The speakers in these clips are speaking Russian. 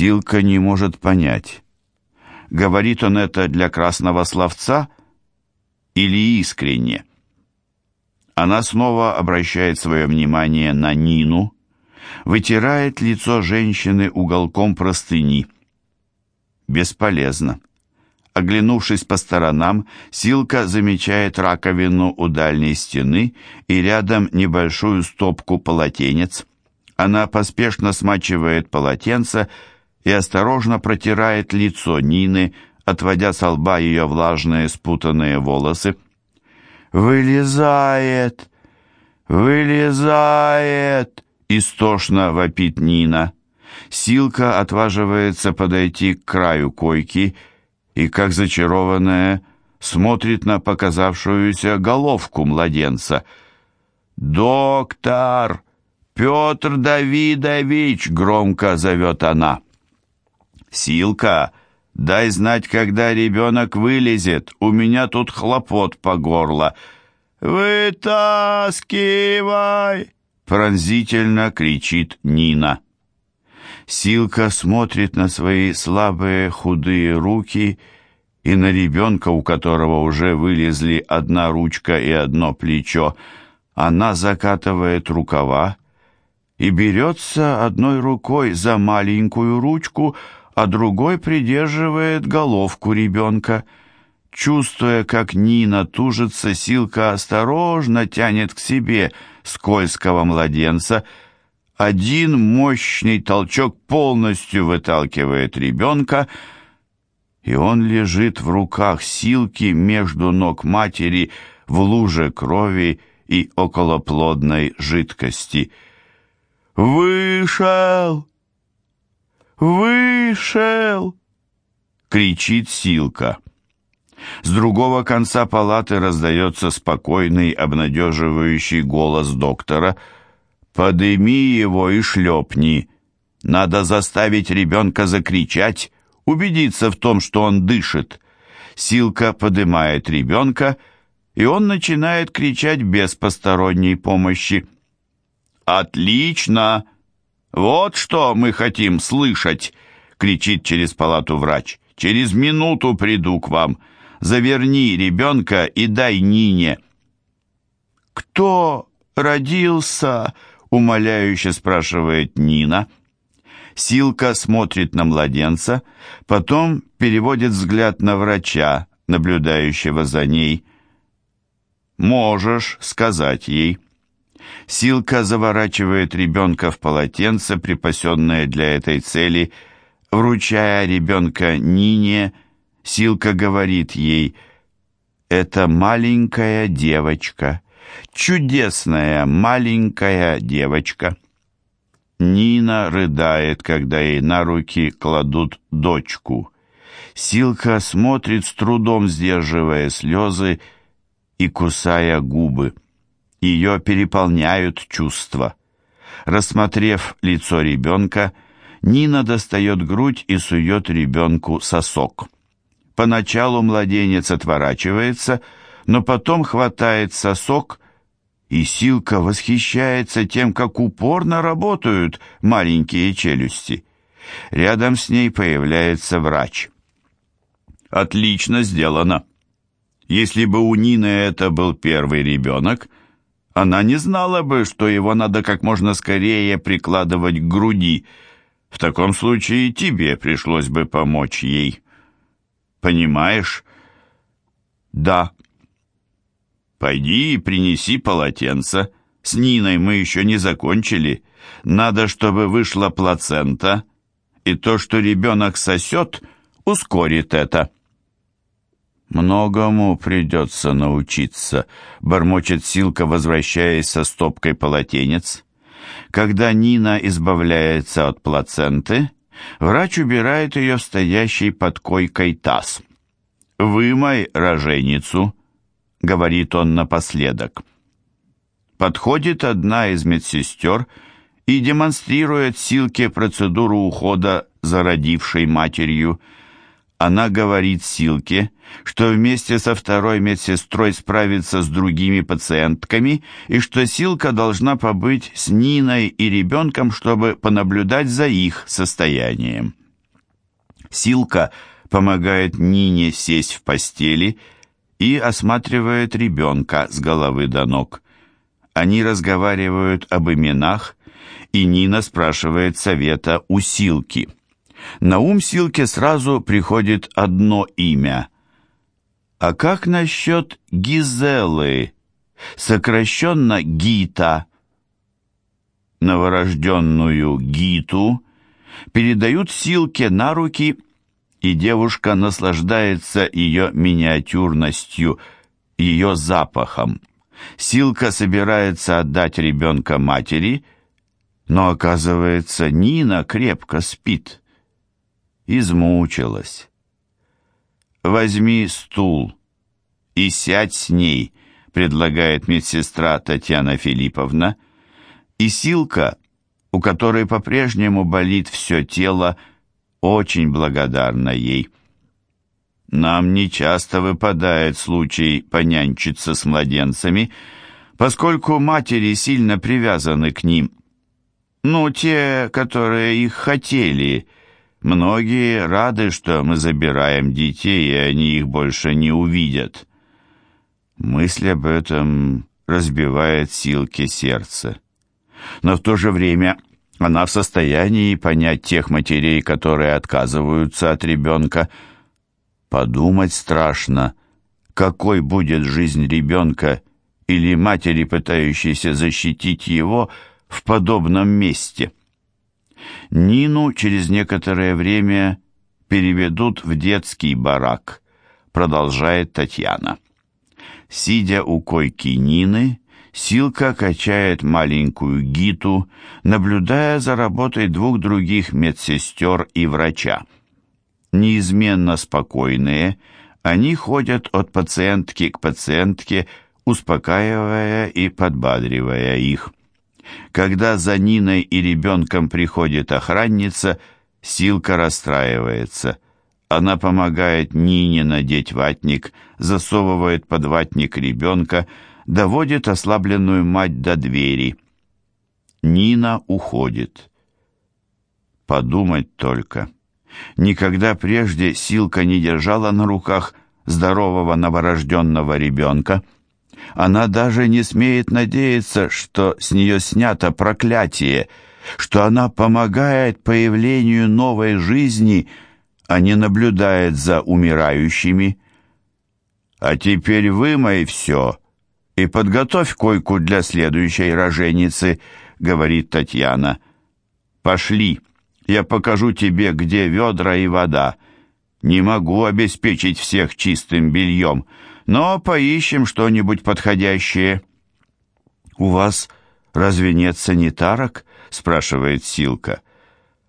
Силка не может понять, говорит он это для красного словца или искренне. Она снова обращает свое внимание на Нину, вытирает лицо женщины уголком простыни. Бесполезно. Оглянувшись по сторонам, Силка замечает раковину у дальней стены и рядом небольшую стопку полотенец. Она поспешно смачивает полотенце и осторожно протирает лицо Нины, отводя с лба ее влажные спутанные волосы. «Вылезает! Вылезает!» — истошно вопит Нина. Силка отваживается подойти к краю койки и, как зачарованная, смотрит на показавшуюся головку младенца. «Доктор! Петр Давидович!» — громко зовет она. «Силка, дай знать, когда ребенок вылезет. У меня тут хлопот по горло». «Вытаскивай!» — пронзительно кричит Нина. Силка смотрит на свои слабые худые руки и на ребенка, у которого уже вылезли одна ручка и одно плечо. Она закатывает рукава и берется одной рукой за маленькую ручку, а другой придерживает головку ребенка. Чувствуя, как Нина тужится, Силка осторожно тянет к себе скользкого младенца — один мощный толчок полностью выталкивает ребенка, и он лежит в руках Силки между ног матери в луже крови и околоплодной жидкости. «Вышел! Вышел!» — кричит Силка. С другого конца палаты раздается спокойный, обнадеживающий голос доктора — «Подыми его и шлепни. Надо заставить ребенка закричать, убедиться в том, что он дышит». Силка подымает ребенка, и он начинает кричать без посторонней помощи. «Отлично! Вот что мы хотим слышать!» — кричит через палату врач. «Через минуту приду к вам. Заверни ребенка и дай Нине». «Кто родился?» умоляюще спрашивает Нина. Силка смотрит на младенца, потом переводит взгляд на врача, наблюдающего за ней. «Можешь сказать ей». Силка заворачивает ребенка в полотенце, припасенное для этой цели. Вручая ребенка Нине, Силка говорит ей, «Это маленькая девочка» чудесная маленькая девочка. Нина рыдает, когда ей на руки кладут дочку. Силка смотрит с трудом, сдерживая слезы и кусая губы. Ее переполняют чувства. Рассмотрев лицо ребенка, Нина достает грудь и сует ребенку сосок. Поначалу младенец отворачивается, но потом хватает сосок, и Силка восхищается тем, как упорно работают маленькие челюсти. Рядом с ней появляется врач. «Отлично сделано. Если бы у Нины это был первый ребенок, она не знала бы, что его надо как можно скорее прикладывать к груди. В таком случае тебе пришлось бы помочь ей. Понимаешь?» «Да», «Пойди и принеси полотенце. С Ниной мы еще не закончили. Надо, чтобы вышла плацента, и то, что ребенок сосет, ускорит это». «Многому придется научиться», — бормочет Силка, возвращаясь со стопкой полотенец. Когда Нина избавляется от плаценты, врач убирает ее в стоящий под койкой таз. «Вымой роженицу», — говорит он напоследок. Подходит одна из медсестер и демонстрирует Силке процедуру ухода за родившей матерью. Она говорит Силке, что вместе со второй медсестрой справится с другими пациентками и что Силка должна побыть с Ниной и ребенком, чтобы понаблюдать за их состоянием. Силка помогает Нине сесть в постели и осматривает ребенка с головы до ног. Они разговаривают об именах, и Нина спрашивает совета у Силки. На ум Силке сразу приходит одно имя. А как насчет Гизелы, сокращенно Гита? Новорожденную Гиту передают Силке на руки, и девушка наслаждается ее миниатюрностью, ее запахом. Силка собирается отдать ребенка матери, но, оказывается, Нина крепко спит. Измучилась. «Возьми стул и сядь с ней», — предлагает медсестра Татьяна Филипповна. И Силка, у которой по-прежнему болит все тело, очень благодарна ей. Нам не часто выпадает случай понянчиться с младенцами, поскольку матери сильно привязаны к ним. Ну, те, которые их хотели. Многие рады, что мы забираем детей, и они их больше не увидят. Мысль об этом разбивает силки сердца. Но в то же время она в состоянии понять тех матерей, которые отказываются от ребенка, Подумать страшно, какой будет жизнь ребенка или матери, пытающейся защитить его в подобном месте. Нину через некоторое время переведут в детский барак, продолжает Татьяна. Сидя у койки Нины, Силка качает маленькую Гиту, наблюдая за работой двух других медсестер и врача неизменно спокойные, они ходят от пациентки к пациентке, успокаивая и подбадривая их. Когда за Ниной и ребенком приходит охранница, Силка расстраивается. Она помогает Нине надеть ватник, засовывает под ватник ребенка, доводит ослабленную мать до двери. Нина уходит. Подумать только. Никогда прежде Силка не держала на руках здорового новорожденного ребенка. Она даже не смеет надеяться, что с нее снято проклятие, что она помогает появлению новой жизни, а не наблюдает за умирающими. «А теперь вымой все и подготовь койку для следующей роженицы», — говорит Татьяна. «Пошли». Я покажу тебе, где ведра и вода. Не могу обеспечить всех чистым бельем, но поищем что-нибудь подходящее». «У вас разве нет санитарок?» — спрашивает Силка.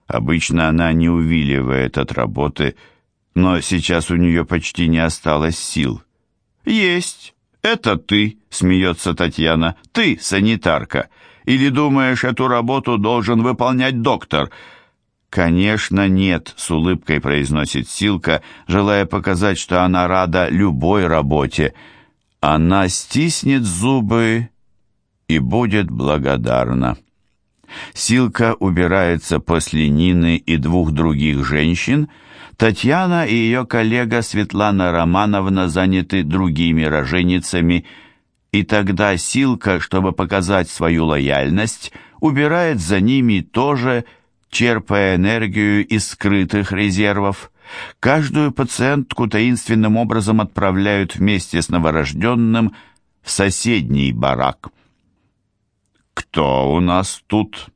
Обычно она не увиливает от работы, но сейчас у нее почти не осталось сил. «Есть. Это ты», — смеется Татьяна. «Ты санитарка. Или думаешь, эту работу должен выполнять доктор?» «Конечно нет», — с улыбкой произносит Силка, желая показать, что она рада любой работе. Она стиснет зубы и будет благодарна. Силка убирается после Нины и двух других женщин. Татьяна и ее коллега Светлана Романовна заняты другими роженицами, и тогда Силка, чтобы показать свою лояльность, убирает за ними тоже – черпая энергию из скрытых резервов. Каждую пациентку таинственным образом отправляют вместе с новорожденным в соседний барак. «Кто у нас тут?»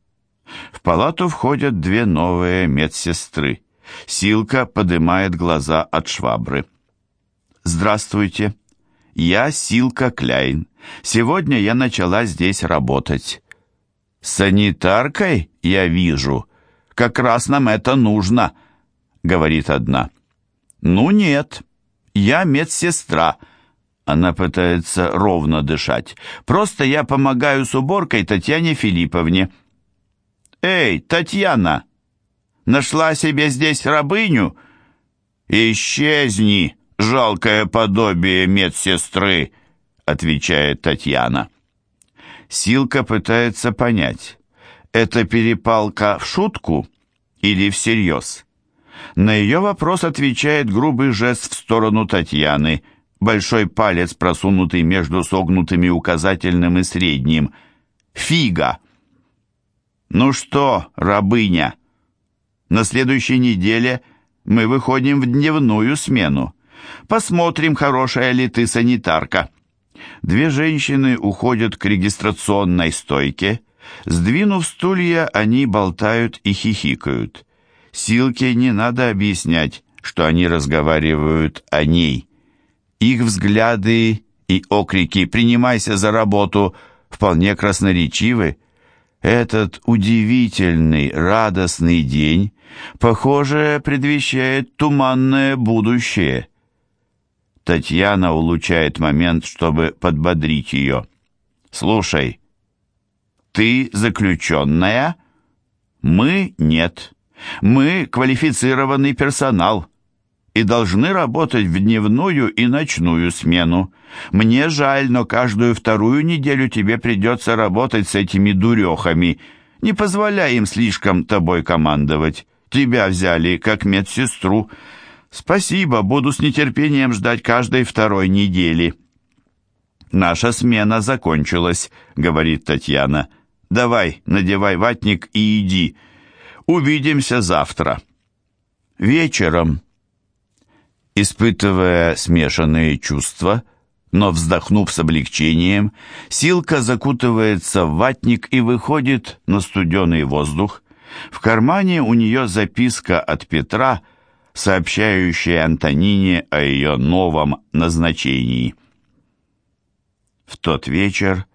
В палату входят две новые медсестры. Силка поднимает глаза от швабры. «Здравствуйте. Я Силка Кляйн. Сегодня я начала здесь работать». «Санитаркой, я вижу», как раз нам это нужно», — говорит одна. «Ну нет, я медсестра». Она пытается ровно дышать. «Просто я помогаю с уборкой Татьяне Филипповне». «Эй, Татьяна, нашла себе здесь рабыню?» «Исчезни, жалкое подобие медсестры», — отвечает Татьяна. Силка пытается понять, это перепалка в шутку или всерьез? На ее вопрос отвечает грубый жест в сторону Татьяны, большой палец, просунутый между согнутыми указательным и средним. Фига! «Ну что, рабыня, на следующей неделе мы выходим в дневную смену. Посмотрим, хорошая ли ты санитарка». Две женщины уходят к регистрационной стойке. Сдвинув стулья, они болтают и хихикают. Силке не надо объяснять, что они разговаривают о ней. Их взгляды и окрики «принимайся за работу» вполне красноречивы. Этот удивительный, радостный день, похоже, предвещает туманное будущее. Татьяна улучшает момент, чтобы подбодрить ее. «Слушай, ты заключенная? Мы нет. Мы квалифицированный персонал и должны работать в дневную и ночную смену. Мне жаль, но каждую вторую неделю тебе придется работать с этими дурехами. Не позволяй им слишком тобой командовать. Тебя взяли как медсестру». «Спасибо, буду с нетерпением ждать каждой второй недели». «Наша смена закончилась», — говорит Татьяна. «Давай, надевай ватник и иди. Увидимся завтра». Вечером. Испытывая смешанные чувства, но вздохнув с облегчением, Силка закутывается в ватник и выходит на студеный воздух. В кармане у нее записка от Петра — сообщающая Антонине о ее новом назначении. В тот вечер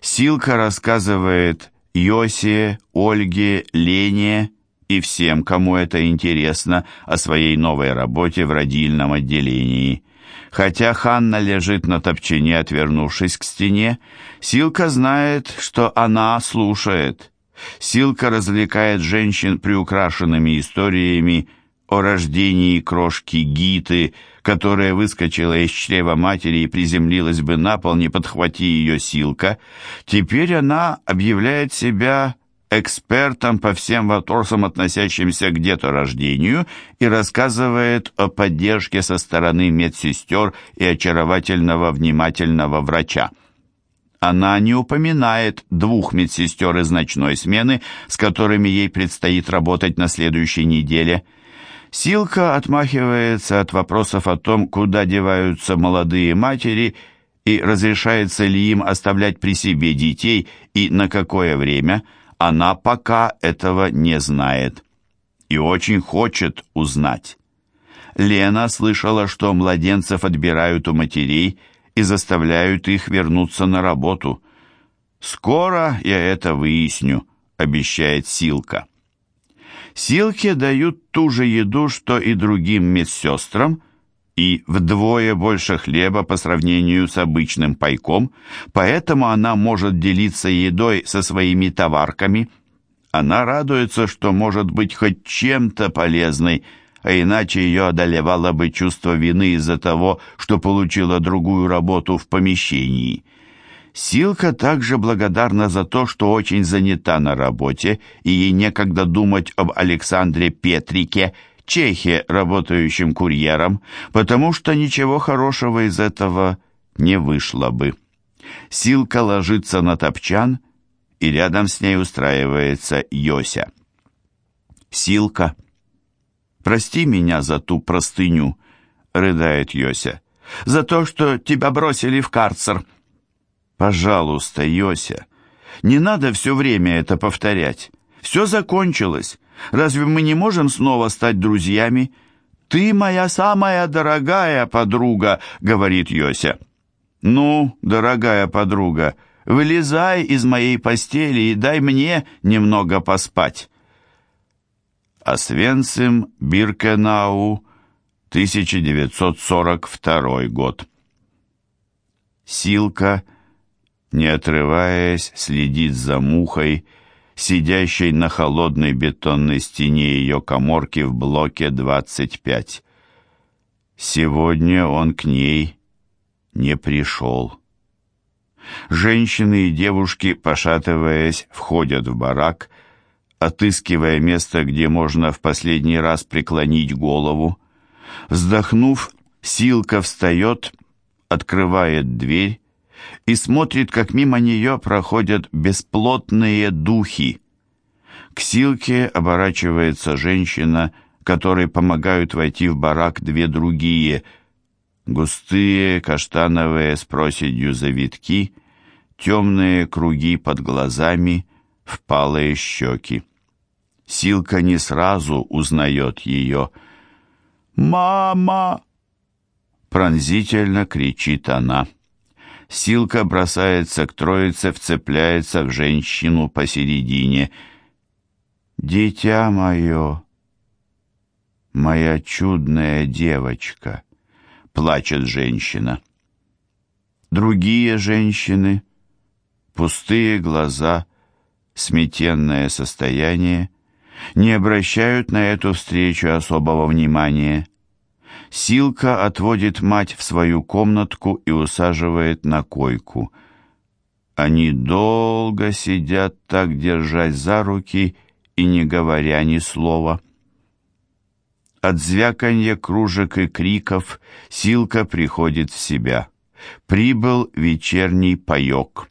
Силка рассказывает Йосе, Ольге, Лене и всем, кому это интересно, о своей новой работе в родильном отделении. Хотя Ханна лежит на топчине, отвернувшись к стене, Силка знает, что она слушает. Силка развлекает женщин приукрашенными историями о рождении крошки Гиты, которая выскочила из чрева матери и приземлилась бы на пол, не подхвати ее силка, теперь она объявляет себя экспертом по всем вопросам, относящимся к деторождению, и рассказывает о поддержке со стороны медсестер и очаровательного внимательного врача. Она не упоминает двух медсестер из ночной смены, с которыми ей предстоит работать на следующей неделе – Силка отмахивается от вопросов о том, куда деваются молодые матери и разрешается ли им оставлять при себе детей и на какое время, она пока этого не знает и очень хочет узнать. Лена слышала, что младенцев отбирают у матерей и заставляют их вернуться на работу. «Скоро я это выясню», — обещает Силка. Силке дают ту же еду, что и другим медсестрам, и вдвое больше хлеба по сравнению с обычным пайком, поэтому она может делиться едой со своими товарками. Она радуется, что может быть хоть чем-то полезной, а иначе ее одолевало бы чувство вины из-за того, что получила другую работу в помещении. Силка также благодарна за то, что очень занята на работе, и ей некогда думать об Александре Петрике, чехе, работающем курьером, потому что ничего хорошего из этого не вышло бы. Силка ложится на топчан, и рядом с ней устраивается Йося. «Силка, прости меня за ту простыню», — рыдает Йося, — «за то, что тебя бросили в карцер». Пожалуйста, Йося, не надо все время это повторять. Все закончилось. Разве мы не можем снова стать друзьями? Ты моя самая дорогая подруга, говорит Йося. Ну, дорогая подруга, вылезай из моей постели и дай мне немного поспать. Освенцим, Биркенау, 1942 год. Силка не отрываясь, следит за мухой, сидящей на холодной бетонной стене ее коморки в блоке 25. Сегодня он к ней не пришел. Женщины и девушки, пошатываясь, входят в барак, отыскивая место, где можно в последний раз преклонить голову. Вздохнув, Силка встает, открывает дверь и смотрит, как мимо нее проходят бесплотные духи. К Силке оборачивается женщина, которой помогают войти в барак две другие. Густые каштановые с проседью завитки, темные круги под глазами, впалые щеки. Силка не сразу узнает ее. «Мама!» Пронзительно кричит она. Силка бросается к троице, вцепляется в женщину посередине. «Дитя мое, моя чудная девочка!» — плачет женщина. Другие женщины, пустые глаза, сметенное состояние, не обращают на эту встречу особого внимания. Силка отводит мать в свою комнатку и усаживает на койку. Они долго сидят так, держась за руки и не говоря ни слова. От звяканья кружек и криков Силка приходит в себя. Прибыл вечерний паек.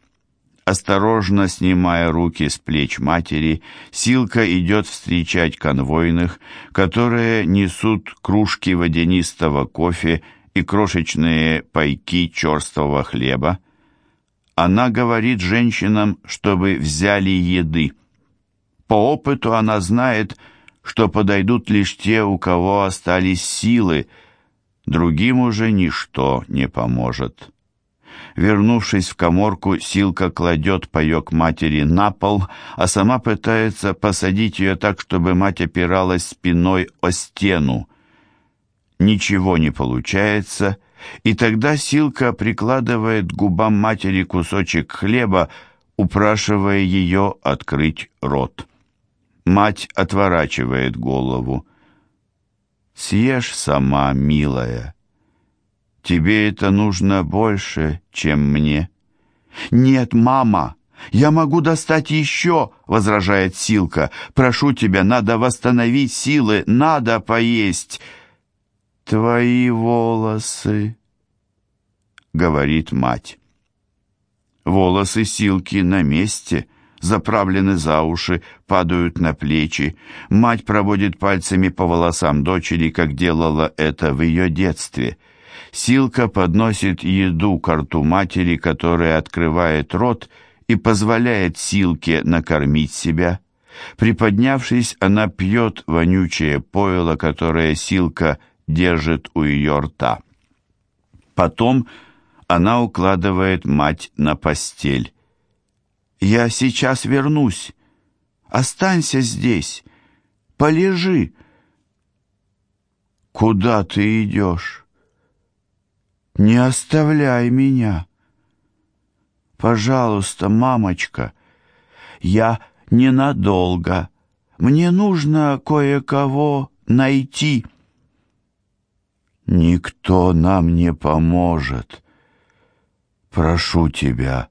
Осторожно снимая руки с плеч матери, Силка идет встречать конвойных, которые несут кружки водянистого кофе и крошечные пайки черствого хлеба. Она говорит женщинам, чтобы взяли еды. По опыту она знает, что подойдут лишь те, у кого остались силы, другим уже ничто не поможет. Вернувшись в коморку, Силка кладет паек матери на пол, а сама пытается посадить ее так, чтобы мать опиралась спиной о стену. Ничего не получается, и тогда Силка прикладывает губам матери кусочек хлеба, упрашивая ее открыть рот. Мать отворачивает голову. «Съешь сама, милая», Тебе это нужно больше, чем мне». «Нет, мама, я могу достать еще», — возражает Силка. «Прошу тебя, надо восстановить силы, надо поесть». «Твои волосы», — говорит мать. Волосы Силки на месте, заправлены за уши, падают на плечи. Мать проводит пальцами по волосам дочери, как делала это в ее детстве. Силка подносит еду к рту матери, которая открывает рот и позволяет Силке накормить себя. Приподнявшись, она пьет вонючее пойло, которое Силка держит у ее рта. Потом она укладывает мать на постель. «Я сейчас вернусь. Останься здесь. Полежи». «Куда ты идешь?» Не оставляй меня. Пожалуйста, мамочка, я ненадолго. Мне нужно кое-кого найти. Никто нам не поможет. Прошу тебя,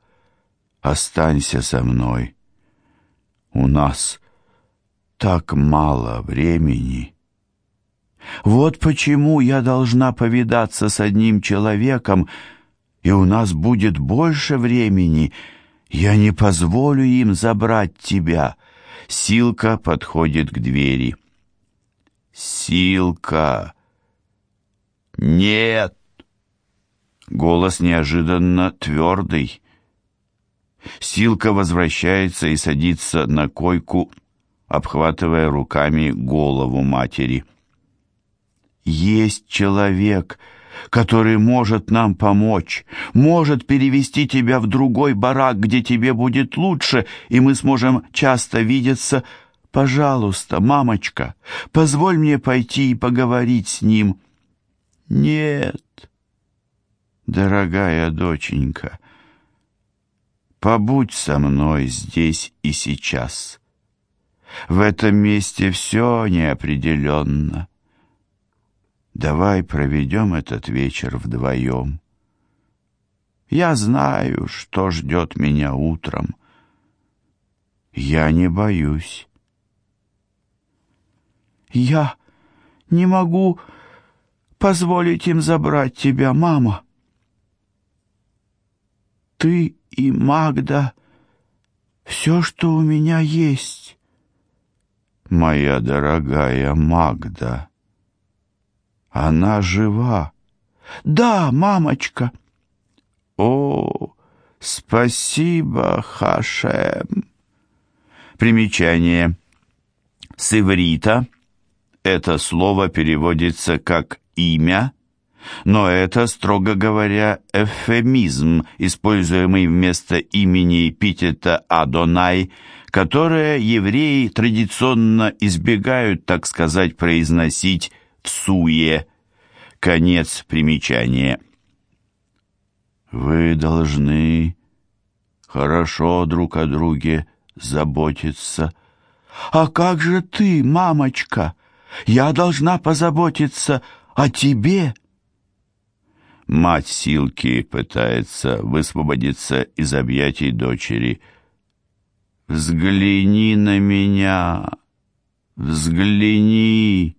останься со мной. У нас так мало времени. Вот почему я должна повидаться с одним человеком, и у нас будет больше времени. Я не позволю им забрать тебя. Силка подходит к двери. Силка. Нет. Голос неожиданно твердый. Силка возвращается и садится на койку, обхватывая руками голову матери. Есть человек, который может нам помочь, может перевести тебя в другой барак, где тебе будет лучше, и мы сможем часто видеться. Пожалуйста, мамочка, позволь мне пойти и поговорить с ним. Нет, дорогая доченька, побудь со мной здесь и сейчас. В этом месте все неопределенно. Давай проведем этот вечер вдвоем. Я знаю, что ждет меня утром. Я не боюсь. Я не могу позволить им забрать тебя, мама. Ты и Магда — все, что у меня есть. Моя дорогая Магда. Она жива. Да, мамочка. О, спасибо, Хашем. Примечание. С иврита это слово переводится как «имя», но это, строго говоря, эвфемизм, используемый вместо имени эпитета «Адонай», которое евреи традиционно избегают, так сказать, произносить в суе. Конец примечания. Вы должны хорошо друг о друге заботиться. А как же ты, мамочка? Я должна позаботиться о тебе. Мать Силки пытается высвободиться из объятий дочери. «Взгляни на меня! Взгляни!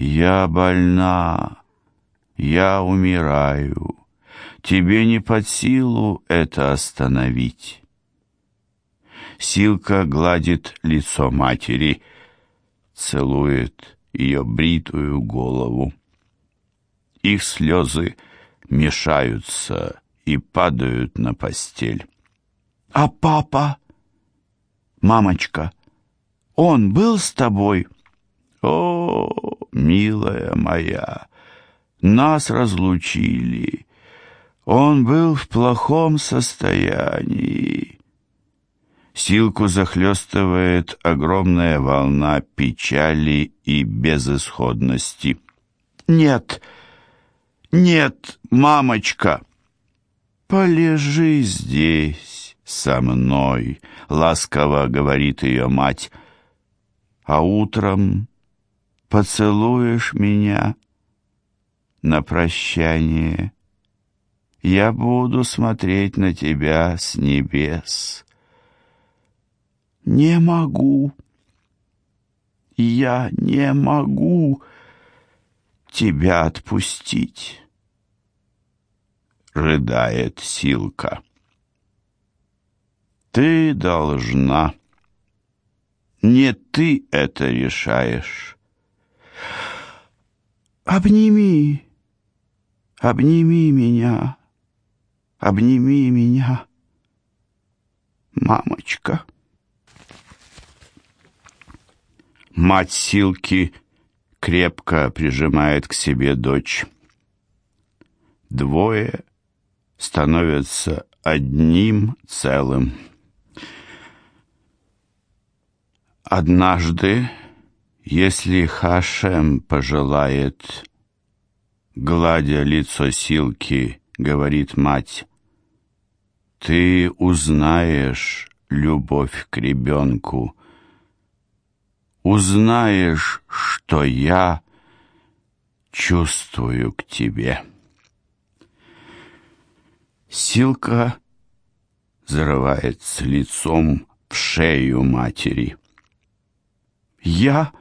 Я больна! Я умираю! Тебе не под силу это остановить!» Силка гладит лицо матери, целует ее бритую голову. Их слезы мешаются и падают на постель. «А папа? Мамочка, он был с тобой?» «О, милая моя, нас разлучили. Он был в плохом состоянии. Силку захлестывает огромная волна печали и безысходности. «Нет, нет, мамочка!» «Полежи здесь со мной», — ласково говорит ее мать. «А утром поцелуешь меня на прощание. Я буду смотреть на тебя с небес». «Не могу. Я не могу тебя отпустить», — рыдает Силка. «Ты должна. Не ты это решаешь». «Обними, обними меня, обними меня, мамочка». Мать Силки крепко прижимает к себе дочь. Двое становятся одним целым. Однажды, если Хашем пожелает, гладя лицо Силки, говорит мать, ты узнаешь любовь к ребенку, узнаешь, что я чувствую к тебе. Силка зарывается лицом в шею матери. «Я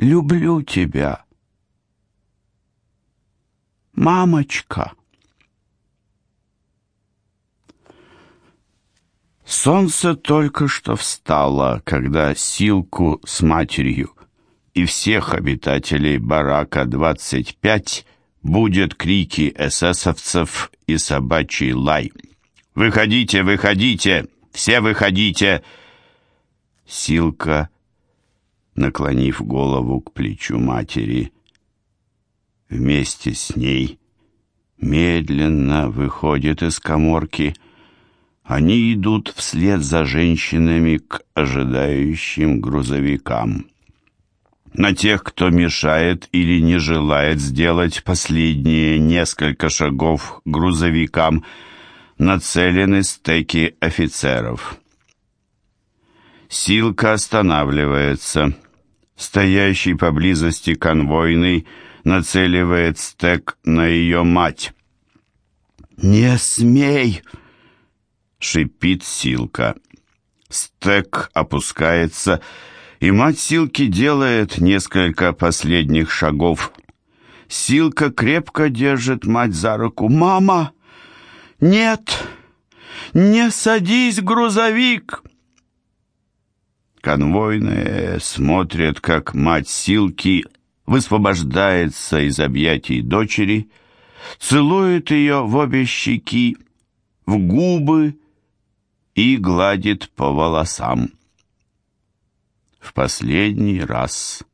люблю тебя, мамочка!» Солнце только что встало, когда Силку с матерью и всех обитателей барака 25 будет крики эсэсовцев и собачий лай. «Выходите, выходите! Все выходите!» Силка, наклонив голову к плечу матери, вместе с ней медленно выходит из коморки, они идут вслед за женщинами к ожидающим грузовикам. На тех, кто мешает или не желает сделать последние несколько шагов грузовикам, нацелены стеки офицеров. Силка останавливается. Стоящий поблизости конвойный нацеливает стек на ее мать. «Не смей!» шипит Силка. Стек опускается, И мать Силки делает несколько последних шагов. Силка крепко держит мать за руку. «Мама! Нет! Не садись, грузовик!» Конвойные смотрят, как мать Силки высвобождается из объятий дочери, целует ее в обе щеки, в губы и гладит по волосам. В последний раз.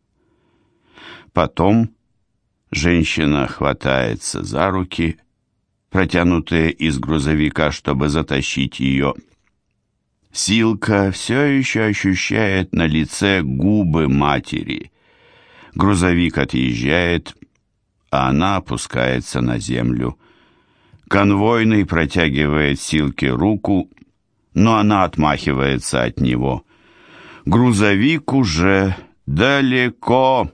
Потом женщина хватается за руки, протянутые из грузовика, чтобы затащить ее. Силка все еще ощущает на лице губы матери. Грузовик отъезжает, а она опускается на землю. Конвойный протягивает Силке руку, но она отмахивается от него. Грузовик уже далеко.